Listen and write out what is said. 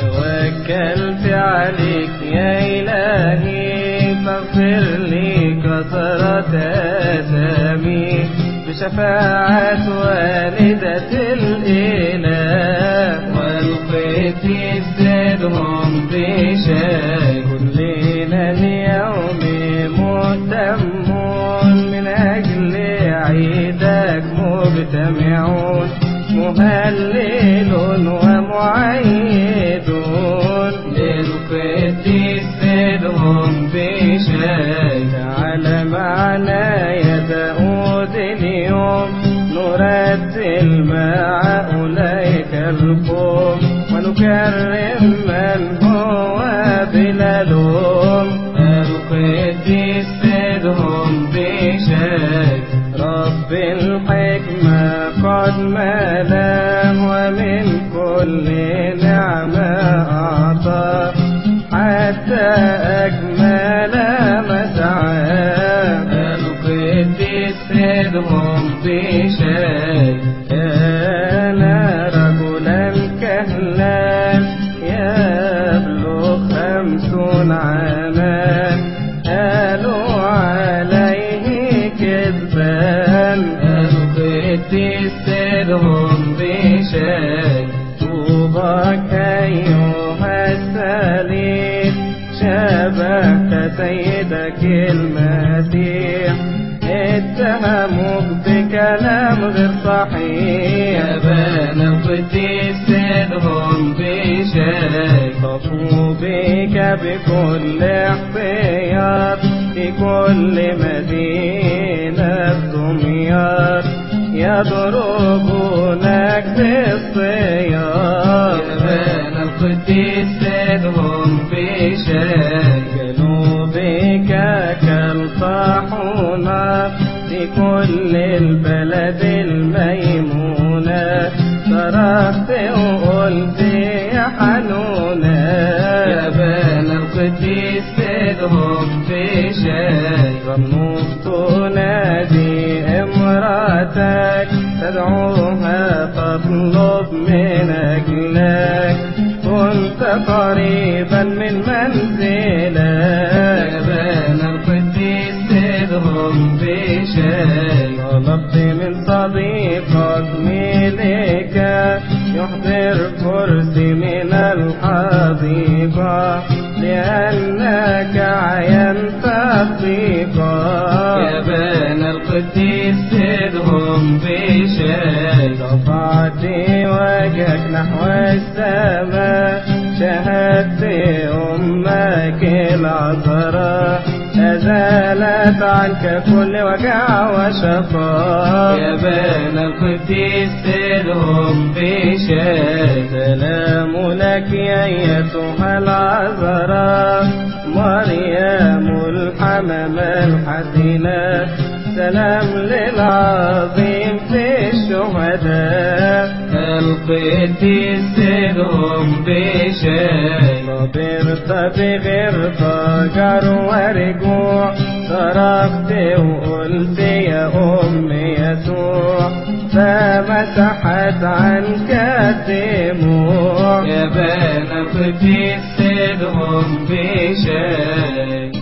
توكلت عليك يا إلهي فاغفر لي كثرة آثامي بشفاعة والدة مهلل ومعيدون للقديس زدهم بشاي تعال معنا يا داود اليوم. نرتل مع أولئك القوم ونكرم ملاه ومن كل نعمة أعطى. حتى أكمل مسعاه القديس زدهم بشاي كان رجلا كهلا يبلغ خمسون عاما زدهم بشاي طوبك أيها السليم شبهت سيدك المسيح اتهموك بكلام غير صحيح القديس زدهم بشاي خافوا بك بكل احتياط في كل مدينة دمياط يضربونك بالصياد بان القديس زدهم بشاي جنوبك كالطاحونة في كل البلد الميمونة. صرخت وقلت القديس زدهم بشاي ظنوك تنادي امرأتك تدعوها تطلب من أجلك كنت قريبا من منزلك. بان القديس زدهم بشاي طلبت من صديقك ملكا يحضر كرسي من الحديقة لأنك عينت الضيقة يا بان القديس زدهم بشاي رفعت وجهك نحو السماء. شهدت أمك العذراء. أزالت عنك كل وجع وشقاء يا بان القديس زدهم بشاي سلام لك يا أيتها العذراء. مريم الحمام الحزينة. سلام للعظيم في الشهداء. القديس زدهم بشاي صبرت بغير ضجر ورجوع صرخت وقلت يا أم يسوع فمسحت عنك الدموع يا القديس زدهم بشاي